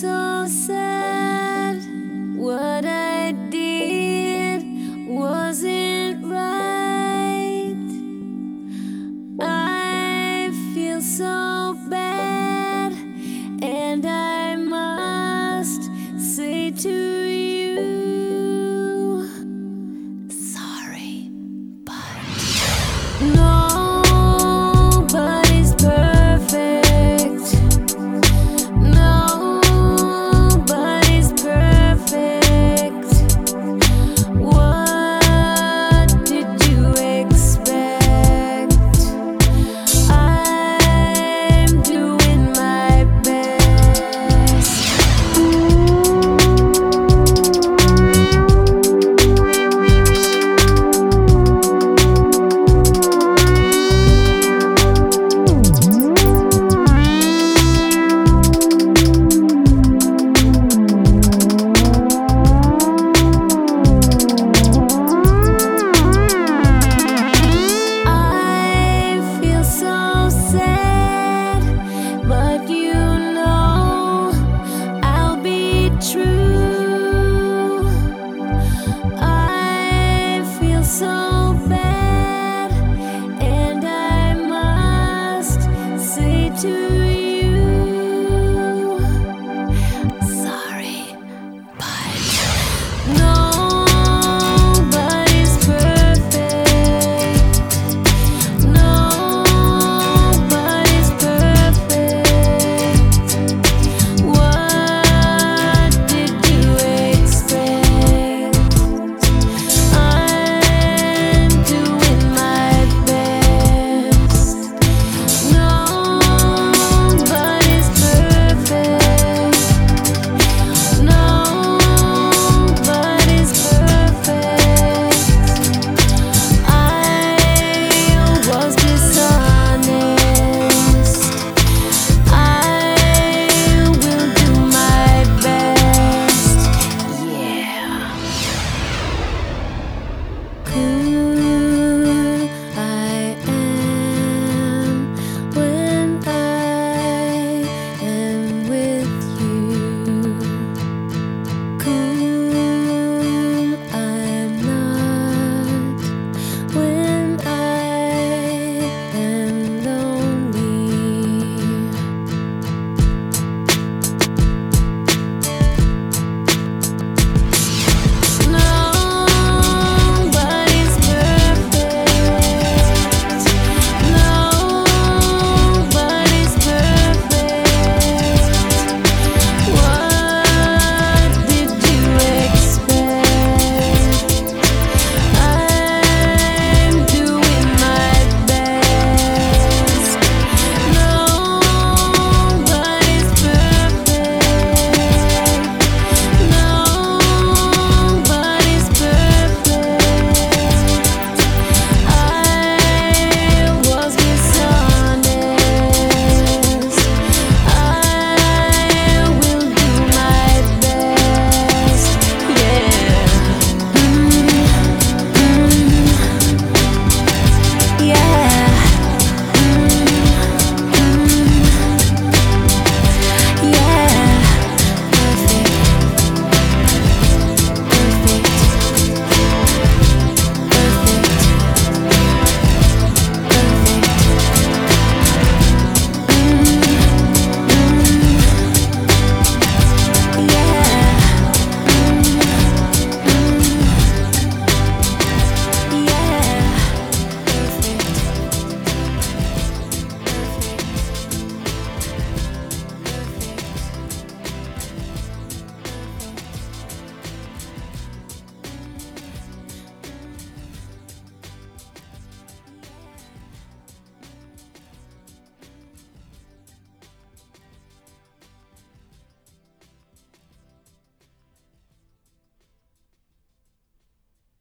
so sad.